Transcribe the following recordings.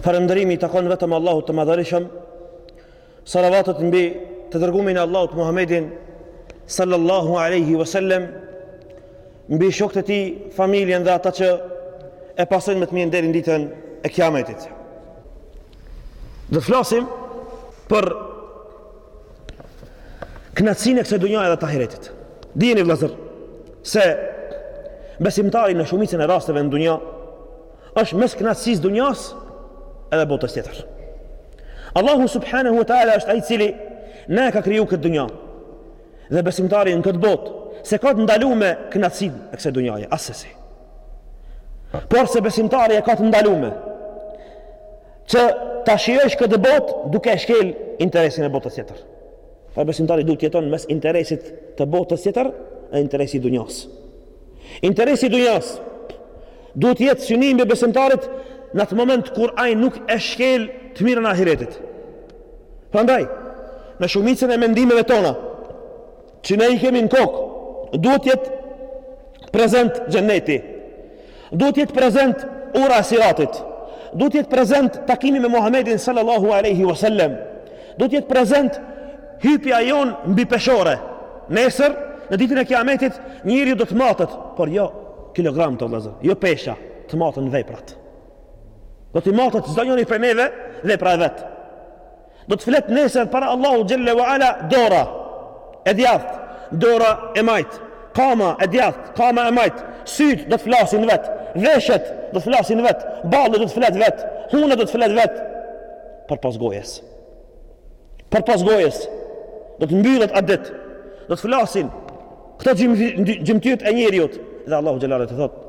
Falënderimi i takon vetëm Allahut të Madhërishëm. Salavatet mbi të dërgumin e Allahut Muhammedin sallallahu alaihi wasallam, mbi shokët e tij, familjen dhe ata që e pasojnë me të mirë deri në ditën e Kiametit. Do të flasim për Kënaqësinë e kësaj dunjaje edhe të ahiretit. Dijeni vëllazër se besimtari në shumicën e rasteve në dunja është mes kënaqësisë së dunjas edhe botës tjetër. Allahu subhanahu wa taala është ai i cili na e ka kriju këtë dunja. Dhe besimtari në këtë botë s'e ka të ndalume kënaqësinë e kësaj dunjaje, assesi. Por se besimtari e ka të ndalume Që ta shijosh këtë botë duke e shkel interesin e botës tjetër. Pra besimtari duhet të jeton mes interesit të botës tjetër dhe interesit të dunjas. Interesi i dunjas duhet të jetë synimi i besimtarit në atë moment kur ai nuk e shkel të mirën e ahiretit. Prandaj, në shumicën e mendimeve tona, që ne i kemi në kokë, duhet të jetë prezent xheneti. Duhet të jetë prezent ura e siratit. Duhet të jetë prezent takimi me Muhamedin sallallahu alaihi wasallam. Duhet të jetë prezent hypja jonë mbi peshore. Nesër në ditën e Kiametit njeriu do të matet, por jo kilogramët vëllezër, jo pesha, të maten veprat. Do t'i matet çdo njëri prej neve vepra e vet. Do të flet nesër para Allahu xhelle ve ala dora e djathtë, dora e majtë, kama e djathtë, kama e majtë, syt do të flasin vet, veshët do të flasin vet, balli do të flet vet, huna do të flet vet përpos gojës. Përpos gojës, do të mbyllet atë ditë. Do të flasin këto gjymtyrët e njeriut dhe Allahu xhelle ve ala të thotë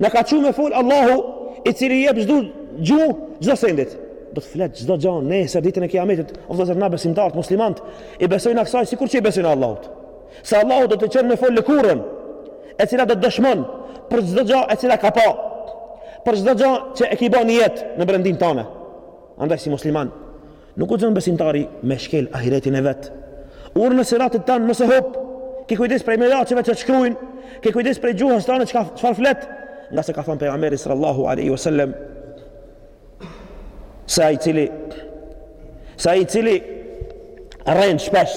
Na ka çu me fol Allahu i cili i jep çdo gjuhë çdo sendit. Do të flet çdo gjë nesër ditën e Kiametit, o vëllezër na besimtarët muslimanët, i besojna kësaj sikur që i besojna Allahut. Se Allahu do ta çon me fol lëkurën, e cila do të dëshmon për çdo gjë e cila ka pa, për çdo gjë që e ke bën jetë në brendinë tonë. Andaj si musliman, Nuk guxon besimtari me shkel ahiretin e vet. Urën e siratit tan mos e hup, ki kujdes prej melaqeve që të shkrujnë, ki kujdes prej gjuhës tanë që çka çfarë flet, ngase ka thanë Pejgamberi sallallahu aleyhi wasallam, se ai i cili, se ai i cili rrenë shpesh,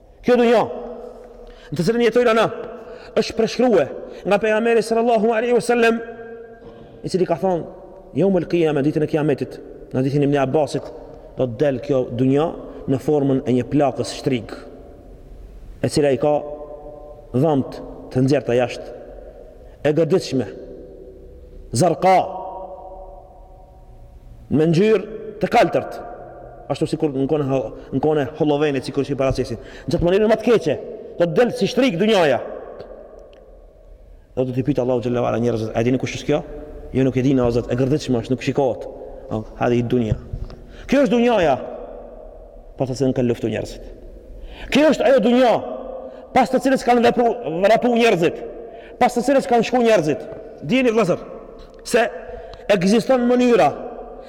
Kjo dunja në të cilën jetojna na është përshkrue nga pejgamberi sallallahu alaihi wasallam i cili ka thonë jeumel kijame ditën e kijametit në hadithin e Ibn Abasit do të del kjo dunja në formën e një plakës shtrigë e cila i ka dhëmtë të nxjerrta jashtë e gërditshme zarka me ngjyrë të kaltërt, ashtu sikur në kohën e në kohën e Halloweenit sikur si paraqesin. Në atë mënyrë më të keqe, do të del si shtrigë dunjaja. Do t'i pyet Allahu xhelle ve ala njerëzit, a dini kush është kjo? Jo nuk e dina o Zot, e gërditshme është, nuk shikohet. Hadhi dunja. Kjo është dunjaja. Pas të cilës kanë luftu njerëzit. Kjo është ajo dunja pas të cilës kanë vepru, vrapu njerëzit, pas të cilës kanë shku njerëzit. Dijeni vëllezër, se ekziston mënyra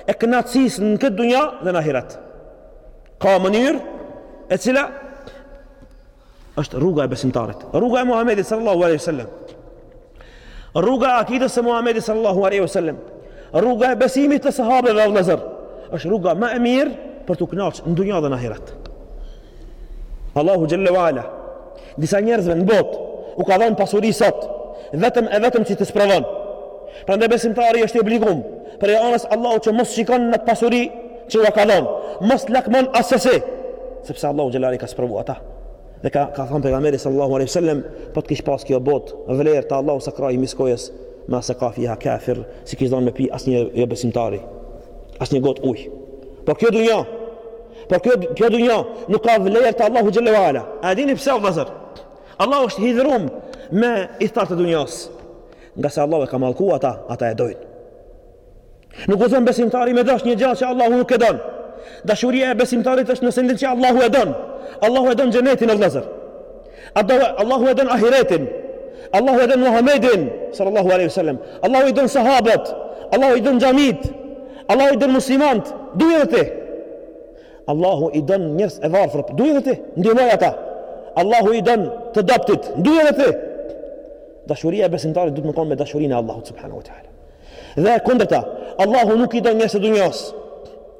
e kënaqësisë në këtë dunja dhe në ahiret. Ka mënyrë e cila është rruga e besimtarit. Rruga e Muhamedit sallallahu alaihi wasallam. Rruga e akidës së Muhamedit sallallahu alaihi wasallam. Rruga e besimit të sahabëve o vëllezër. Është rruga më e mirë për t'u kënaq në dunja dhe në ahiret. Allahu xhelle ve ala, disa njerëzve në botë, u ka dhënë pasuri sot, vetëm e vetëm që të sprovon. Prandaj besimtari është i obligum, prej anës Allahut që mos shikon në atë pasuri që u ka dhënë, mos lakmon assesi, sepse Allahu xhelle ve ala ka sprovu ata. Dhe ka, ka thënë pejgamberi sallallahu aleyhi sallam, po të kish pas kjo botë, vlerë te Allahu sa krahi i miskojës, ma seka fiha kafir, s'i kish dhënë me pi asnjë jobesimtari, as një gotë ujë. Por kjo dunja, Por kjo kjo dunja nuk ka vlerë te Allahu xhelle ve ala. A dini pse vëllazër? Allahu është hidhrum me ithtarët e dunjas. Ngase Allahu e ka mallku ata, ata e dojnë. Nuk u thon besimtari me dash një gjë që Allahu nuk e don. Dashuria e besimtarit është në sendin që Allahu e don. Allahu e don xhenetin o vëllazër. Allahu e don ahiretin. Allahu e don Muhammedin sallallahu alaihi wasallam. Allahu i don sahabët. Allahu i don xhamit. Allahu i don muslimanët. Duje edhe ti. Allahu i don njerëzit e varfër. Duje edhe ti. Ndihmoji ata. Allahu i don të dobtit. Duje edhe ti. Dashuria e besimtarit duhet me kon me dashurinë e Allahut subhanahu wa taala. Dhe kundërta, Allahu nuk i don njerëzit e dunjas.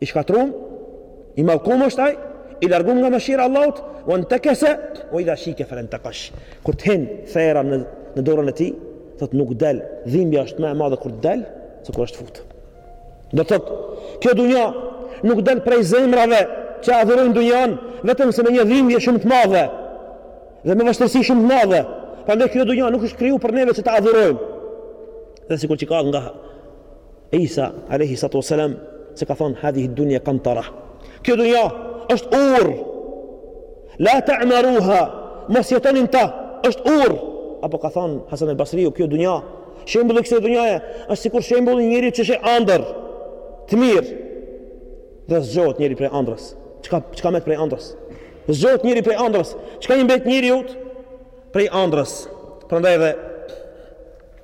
I shkatrum, i mallkum është ai, i largum nga mëshira e Allahut, wa intakasa wa idha shika falan taqash. Kur të hin therra në në dorën e tij, thotë nuk del, dhimbja është më e madhe kur del se kur është fut. Do thotë, kjo dunja nuk del prej zemrave që adhurojnë dunjan, vetëm se me një dhimbje shumë të madhe dhe me vështirësi shumë të madhe. Prandaj kjo dunja nuk është krijuar për neve që ta adhurojmë. Dhe sikur që ka nga Isa alejhi salatu wa salam se ka thënë hadhihi dunya qantara. Kjo dunja është urë. La ta'maruha, mos jetoni n'ta, është urë. Apo ka thënë Hasan al-Basriu, kjo dunja, shembulli i kësaj dunjaje është sikur shembulli i njeriut që sheh ëndër të mirë. Dhe zgjohet njeri prej ëndrës. Çka çka met prej ëndrës? Zgjohet njeri prej ëndrës. Çka i mbet njeriut prej ëndrës? Prandaj edhe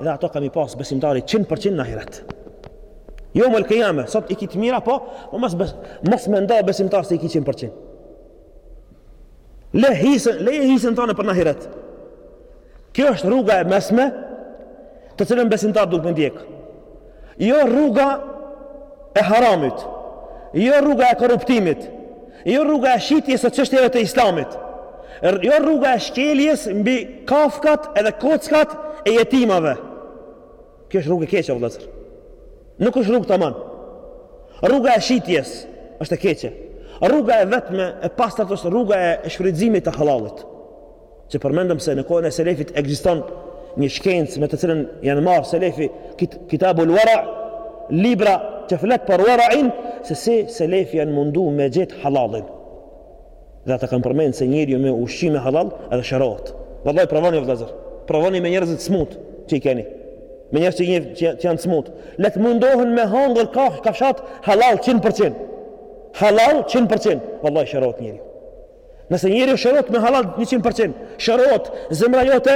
Dhe ato ka me i pas besimtari 100% në ahiret. Jo mul kijame, sot i ki të mira, po, po mos, bes, mos mendo besimtar se i ki 100% Le hisën, le hisën tande për në ahiret. Kjo është rruga e mesme të cilën besimtari duhet me ndjekë. Jo rruga e haramit, jo rruga e korruptimit, jo rruga e shitjes së çështjeve të Islamit, jo rruga e shkeljes mbi kafkat edhe kockat e jetimave. Kjo është rrugë e keqe, vëllazër. Nuk është rrugë tamam. Rruga e shitjes është e keqe. Rruga e vetme e pastër është rruga e shfrytëzimit të hallallit. Që përmendëm se në kohën e selefit ekziston një shkencë me të cilën janë marrë selefi kit, Kitabul Wara, libra që flet për Wara'in se si selefi janë mundu me gjet hallallin. Dhe ata kanë përmend se njeriu me ushqime hallall edhe shërohet. Vallai provoni vëllazër. Provoni me njerëzit të smut që i keni. Me njerëz që, që, që janë smut. Le të mundohen me hangër ka kafshatë hallall 100%. Hallall 100%. Vallai shërohet njeriu. Nëse njeriu shërohet me hallall 100%, shërohet zemra jote,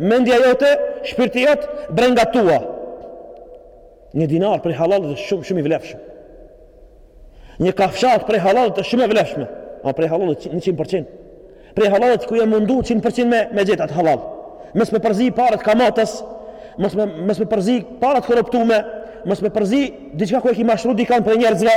mendja jote, shpirti jot, brenga tua. Një dinar prej hallallit është shumë shumë i vlefshëm. Një kafshatë prej hallallit është shumë e vlefshme, a prej hallallit 100%. Prej hallallit që ku je mundu 100% me me gjet at hallall. Mos me përzi parat e kamatës, mos me mos me përzi parat e korruptume, mos me përzi diçka ku e ke mashtru dikon prej njerëzve.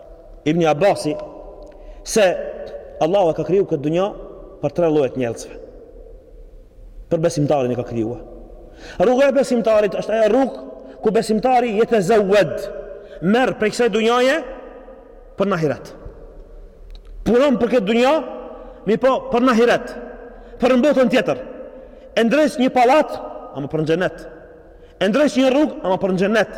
Ibn Abasi se Allahu e ka kriju këtë dunja për tre lloje të njerëzve. Për besimtarin e ka krijue. Rruga e besimtarit është ajo rrugë ku besimtari jetezeved, merr prej kësaj dunjaje për në ahiret. Punon për këtë dunja, mirëpo për në ahiret, për në botën tjetër. E ndreq një pallat, ama për në xhenet. E ndreq një rrugë, ama për në xhenet.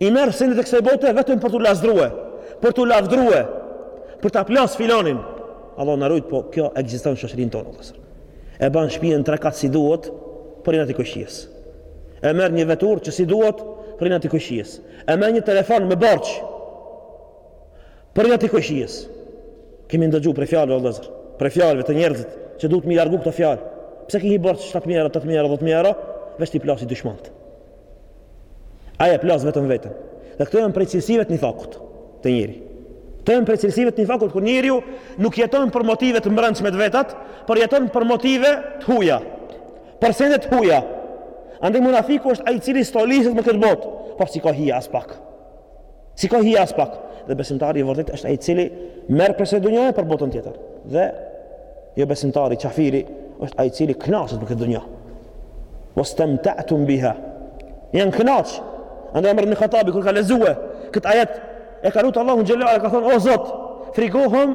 I merr sendet e kësaj bote vetëm për t'u lazdrue, për t'u lavdrue, për ta plas filanin. Allahu na rujt, po kjo ekziston në shoqërinë tonë, vëllazër. E bën shtëpinë tre kat s'i duhet, prej inati kojshisë. E merr një veturë që s'i duhet, prej inati kojshisë. E merr një telefon me borxh, prej inati kojshisë. Kemi ndëgju prej fjalëve, vëllazër, prej fjalëve të njerëzit që duhet m'i largu këto fjalë. Pse ke hi borxh 7000 euro, 8000 euro, 10.000 euro, veç t'i plasi dushmantë. Ai e plas vetëm veten. Dhe këto janë prej cilësive të nifakut te njeri. Këto janë prej cilësive të nifakut kur njeriu nuk jeton për motive të mbrendshme të vetat, por jeton për motive të huaja. Për sende të huaja. Andaj munafiku është ai i cili stoliset me këtë botë, por s'i ka hije aspak. S'i ka hije aspak. Dhe besimtari i vërtet është ai i cili merr prej kësaj dunjaje për botën tjetër. Dhe jobesimtari kafiri është ai i cili kënaqet me këtë dunja. Wastamta'tum biha. Janë kënaq. Andaj Omer ibn Hattabi kur ka lexue këtë ajet e ka lut Allahun xhele ue ala ka thonë o Zot, frikohom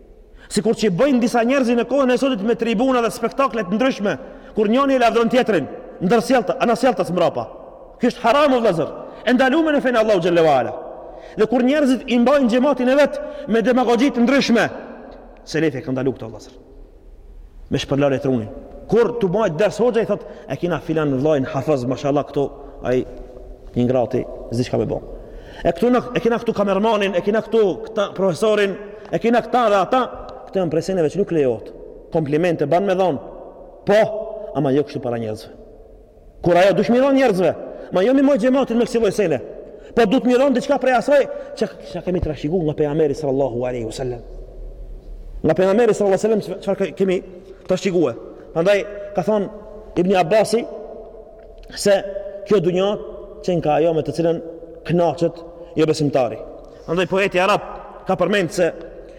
Sikur që bëjnë disa njerëz në kohën e sotit me tribuna dhe spektakle të ndryshme, kur njëri e lavdron tjetrin, ndërsjelltas, anasjelltas mbrapa. Kjo është haram o vëllazër, e ndalume në fenë e Allahut xhele ue ala. Dhe kur njerëzit i mbajnë xhamatin e vet me demagogji të ndryshme, selefi e ka ndalu këtë vëllazër. me shpërlarje truni. Kur tu mbajt ders hoxha i thot, e kina filan vllain hafëz, mashallah këtu, ai një i ngrati, s'di çka me bo. E, këtu në, e kina këtu kamermanin, e kina këtu këta profesorin, e kina këta dhe ata, këto janë prej seneve që nuk lejohet. Komplimente ban me dhon, po, ama jo kështu para njerëzve. Kurajo duhet m'i dhon njerëzve, ama jo m'i majt xhematin me kësi lloj sene, po duhet m'i dhon diçka prej asaj që, çka kemi trashëgu nga pejgamberi sallallahu aleyhi sallam. Nga pejgamberi sallallahu aleyhi sallam çfarë kemi trashëgue. Prandaj, ka thonë Ibni Abasi, se kjo dunja qenka ajo me të cilën knaqet jobesimtari. Prandaj, poeti arab ka përmend se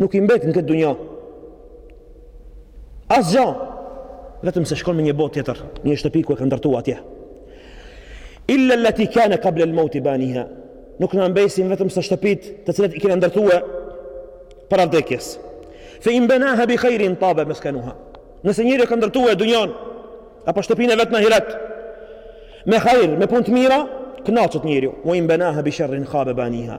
Nuk i mbet në këtë dunja. Asgjo, vetëm se shkon me një botë tjetër, një shtëpi ku e ka ndërtu atje. Illa lati kane kablel meuti baniha, nuk na mbesin vetëm se shtëpitë të cilat i kena ndërtue para vdekjes. Fe in benaha bi khajrin tabe meskenuha. Nëse njeri e ka ndërtue dunjan, apo shtëpinë e vet në ahiret, me hajr, me punë të mira, kënaqet njeri, ue in benaha bi sherrin khabe baniha.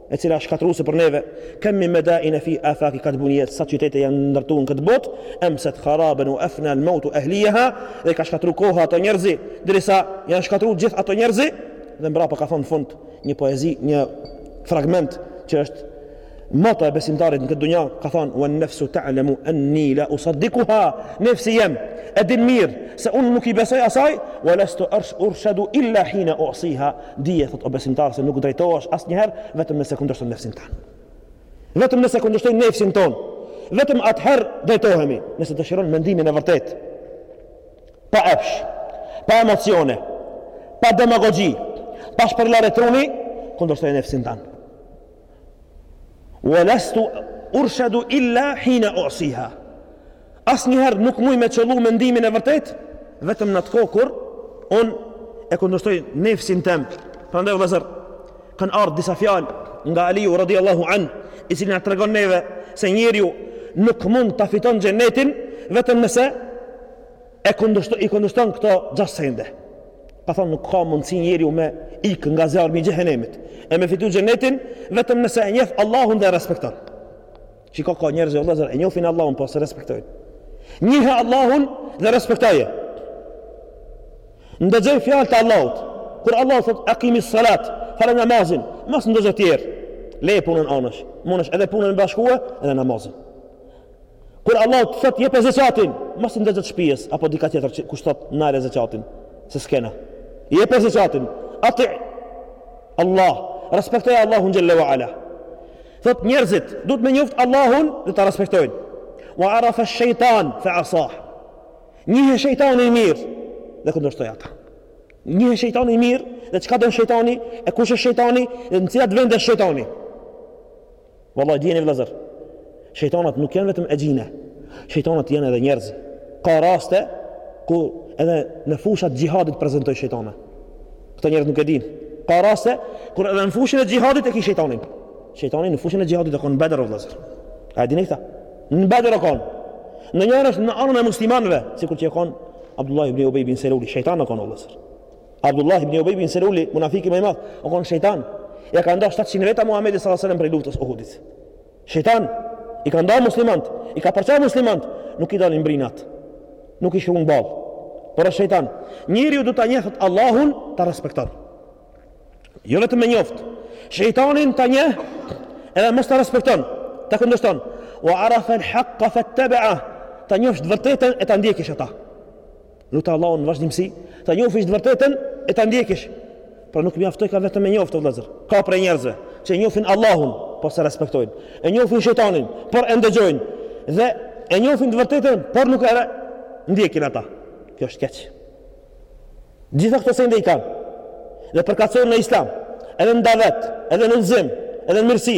e cila është shkatërruese për neve kam min madain fi afaq qad buniyat sa qytete janë ndërtuar në këtë botë amsat kharaban wa afna al maut ahliha dhe i ka shkatërruar koha ato njerëz derisa janë shkatërruar gjithë ato njerëz dhe mbrapa ka thënë në fund një poezi një fragment që është moto e besimtarit në këtë dunja ka thënë wa nafsu ta'lamu anni la usaddiquha nefsi jem e din mirë se unë nuk i besoj asaj wa lastu arsh urshadu illa hina usiha Dije, thotë, o besimtar, se nuk drejtohesh asnjëherë vetëm nëse kundërshton nefsin tan. Vetëm nëse kundërshtojmë nefsin tonë, vetëm atëherë drejtohemi, nëse dëshiron mendimin e vërtetë. Pa epsh, pa emocione, pa demagogji, pa shpërlarje truni, kundërshtoje nefsin tan. Wa lastu urshadu illa hina u'siha. Asnjëherë nuk mund me qëllu mendimin e vërtet, vetëm në atë kohë kur un e kundërshtoj nefsin tim. Prandaj vëllazër, kanë ardhur disa fjalë nga Aliu radhiyallahu an, i cili na tregon neve se njeriu nuk mund ta fiton xhenetin vetëm nëse e kundërshton i kundërshton këto gjashtë sende. Ka thonë nuk ka mundësi njeriu me ik nga zjarmi i xhehenemit e me fitu xhenetin vetëm nëse e njeh Allahun dhe e respekton. Shiko ka njerëz që vëllazër e njohin Allahun po se respektojnë. Njihe Allahun dhe respektoje. Ndëgjoj fjalët e Allahut. Kur Allahu thotë aqimi salat, fale namazin, mos ndëgjoj të tjerë. Le punën anash, mundesh edhe punën me bashku edhe namazin. Kur Allahu të thotë jepe zekatin, mos i ndëgjo të shtëpisë apo dika tjetër që kush thotë ndale zekatin, se s'kena. Jepe zekatin. Ati Allah, respektoj Allahun xhelle ve ala. Thot njerëzit, duhet me njoft Allahun dhe ta respektojnë. Wa arafa ash-shaytan fa asah. Njihe shejtanin mirë dhe kundërshtoje ata. Njihe shejtanin mirë dhe çka don shejtani e kush është shejtani dhe në cilat vende është shejtani. Vallai dijeni vëllezër, shejtanët nuk janë vetëm xhine, shejtanët janë edhe njerëz. Ka raste kur edhe në fusha të xhihadit prezantojnë shejtane. Këta njerëz nuk e dinë. Ka raste kur edhe në fushën e xhihadit e ki shejtanin. Shejtani në fushën e xhihadit u kon në Bedër vëllezër. A dini këta? Në Bedër u kon. Në njërë është në anën e muslimanëve, sikur që u kon Abdullah ibn Ubej bin Seluli, shejtan u kon vëllezër. Abdullah ibn Ubej bin Seluli, munafiki ma i madh, u kon shejtan. Ja ka nda 700 veta Muhamedit sallallahu alajhi wasallam prej luftës Uhudit. Shejtan i ka nda muslimant, i ka përçar muslimant, nuk i dalin brinat. Nuk i shkruan në ball. Por është shejtan. Njeriu do ta njehtë Allahun, ta respekton. Jo vetëm me njoft. Shejtanin ta njeh edhe mos ta respekton, ta kundërshton. Wa arafa al-haqqa fattaba'a. Ta njofsh të vërtetën e ta ndjekësh ata. Lute Allahun në vazhdimësi, ta njofish të vërtetën e ta ndjekish. Por nuk mjaftojka vetëm me njoftë vëllazër. Ka prej njerëzve që e njohin Allahun, por se respektojnë. E njohin shejtanin, por e ndëgjojnë. Dhe e njohin të vërtetën, por nuk e ndjekin ata. Kjo është keq. Gjitha këto sende i kanë. Dhe përkatëson në islam. Edhe në davet, edhe në nëzim, edhe në mirësi.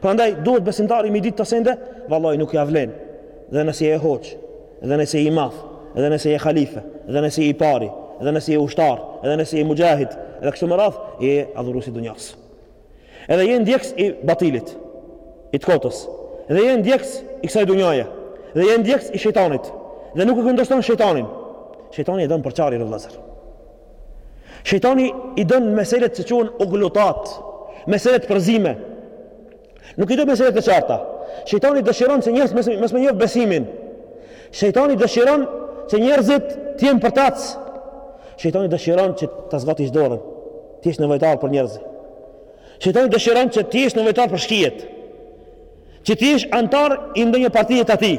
Prandaj duhet besimtari mi ditë këto sende, vallai nuk ja vlen. Dhe nëse je hoxhë, dhe nëse je i madh, dhe nëse je halife, dhe nëse je i pari, dhe nëse je ushtar, dhe nëse je muxhahid, dhe kështu me radh, je adhurues i dunjas. Edhe je ndjeks i batilit, i të kotës. Dhe je ndjeks i kësaj dunjaje. Dhe je ndjeks i shejtanit. Dhe nuk e kundërshton shejtanin. Shejtani e don përçarjen vëllazër. Shejtani i don meselet që quhen uglutat, meselet përzime. Nuk i don meselet e qarta. Shejtani dëshiron që njerëzit mos me njoh besimin. Shejtani dëshiron që njerëzit të jenë përtac. Shejtani dëshiron që ta zgatish dorën. Të jesh nevojtar për njerëzit. Shejtani dëshiron që të jesh nevojtar për shkijet. Që të jesh antar i ndonjë partie të tij.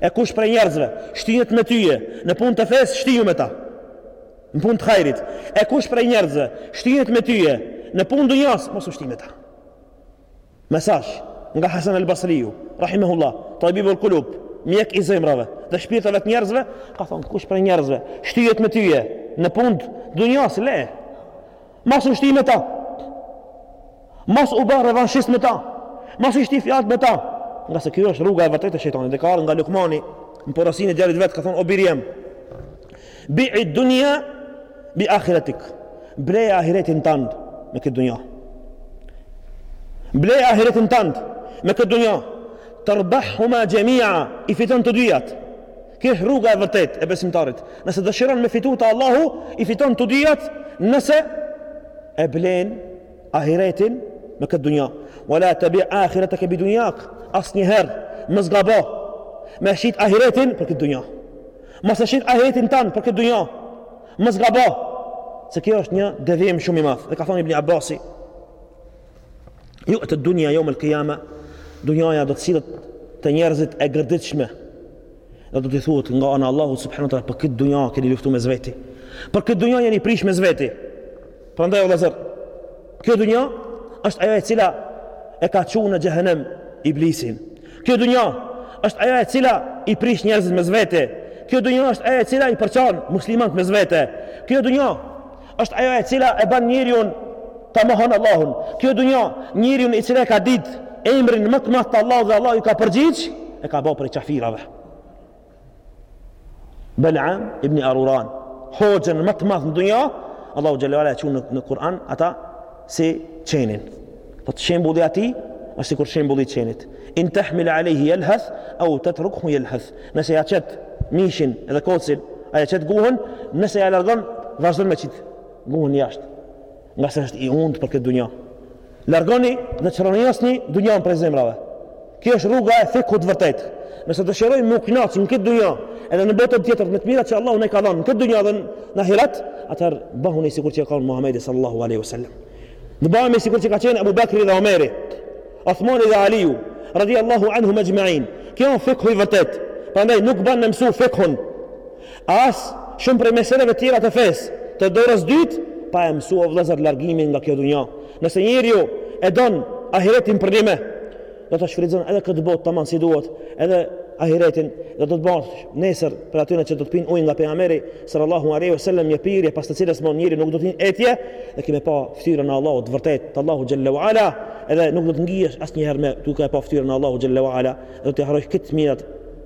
E kush prej njerëzve, shtyhet me tyje, në punë të fesë, shtiju me ta. Në punë të hajrit. E kush prej njerëzve, shtyhet me tyje, në punë t'dunjas, mos u shti me ta. Mesazh, nga Hasan el Basriju, Rahimehullah, tabibul kulub, mjek i zemrave, dhe shpirtëve të njerëzve, ka thonë, kush prej njerëzve, shtyhet me tyje, në punë t'dunjas, le, Mos u shti me ta. Mos u bë revanshist me ta. Mos i shti fjalët me ta. Ngase kjo është rruga e vërtetë e shejtanit. Dhe ka ardh nga Lukmani në porosinë e djalit vet ka thonë o bir jam. Bi'i dunya bi akhiratik. Blej ahiretin tand me këtë dunjë. Blej ahiretin tand me këtë dunjë. Tarbahuma jami'a. I fiton të dyjat. Kjo rruga e vërtet e besimtarit nëse dëshiron me fitu te Allahu i fiton të dyjat nëse e blen ahiretin me këtë dunja wala tebi ahireteke bi dunjak as njëher mos gabo me shit ahiretin për këtë dunja mos e shit ahiretin tand për këtë dunja mos gabo se kjo është një devim shumë i madh dhe ka thonë Ibn Abasi Juta dunja jeumel kijama, dunjaja do të sillet te njerëzit e gërditshme, dhe do të thuhet nga ana Allahut subhanehu teala për këtë dunja keni luftu mes veti. Për këtë dunja jeni prish mes veti. Prandaj o vllazër, kjo dunja është ajo e cila e ka çu në xhehenem Iblisin. Kjo dunja është ajo e cila i prish njerëzit mes veti. Kjo dunja është ajo e cila i përçan muslimant mes vete. Kjo dunja Është ajo e cila e ban njeriun ta mohon Allahun. Kjo dunja, njeriun i cili e ka ditë emrin më të madh të Allahut dhe Allahu i ka përgjigj, e ka ba prej qafirave. Bel'am ibn Aruran, hoxhën më të madh në dunja, Allahu xhele ve ala e qun në Kur'an ata si qenin. Thotë shembulli i atij, është sikur shembulli i qenit. In tahmil alejhi jelheth, au tetrukhu jelheth. Nëse ja qet mishin edhe kocin, ai e qet guhën, nëse ja largon, vazhdon me qitë guhën jashtë. Ngase është i untë për këtë dunja. Largoni dhe çrrënjosni dunjan prej zemrave. Kjo është rruga e fikhut të vërtetë. Nëse dëshirojmë me u knaq në këtë dunja, edhe në botën tjetër me të mirat që Allahu na ka dhanë në këtë dunja dhe në ahiret, atëherë bahuni sikur që ka kanë Muhamedi sallallahu alaihi wasallam. T'bahemi sikur që ka qenë Abu Bakri dhe Omeri, Uthmani dhe Aliu, radiyallahu anhum ajma'in. Kjo është fikhu i vërtetë. Prandaj nuk ban me mësu fikhun. As shumë prej meseleve të tjera të fesë, të dorës dytë, pa e mësu, o vëllezër, largimin nga kjo dunja. Nëse njeriu e don ahiretin për një me, do ta shfrytëzon edhe këtë botë tamam si duhet, edhe ahiretin dhe do të bëhet nesër prej atyre që do të pinë ujë nga pejgamberi sallallahu alaihi wasallam një pirje pas të cilës më njeriu nuk do të ndien etje dhe ki me pa fytyrën e Allahut të vërtetë të Allahu xhalla wa ala edhe nuk do të ngihesh asnjëherë me duke pa fytyrën e Allahu xhalla wa ala do t'i harrojsh krejt të mirat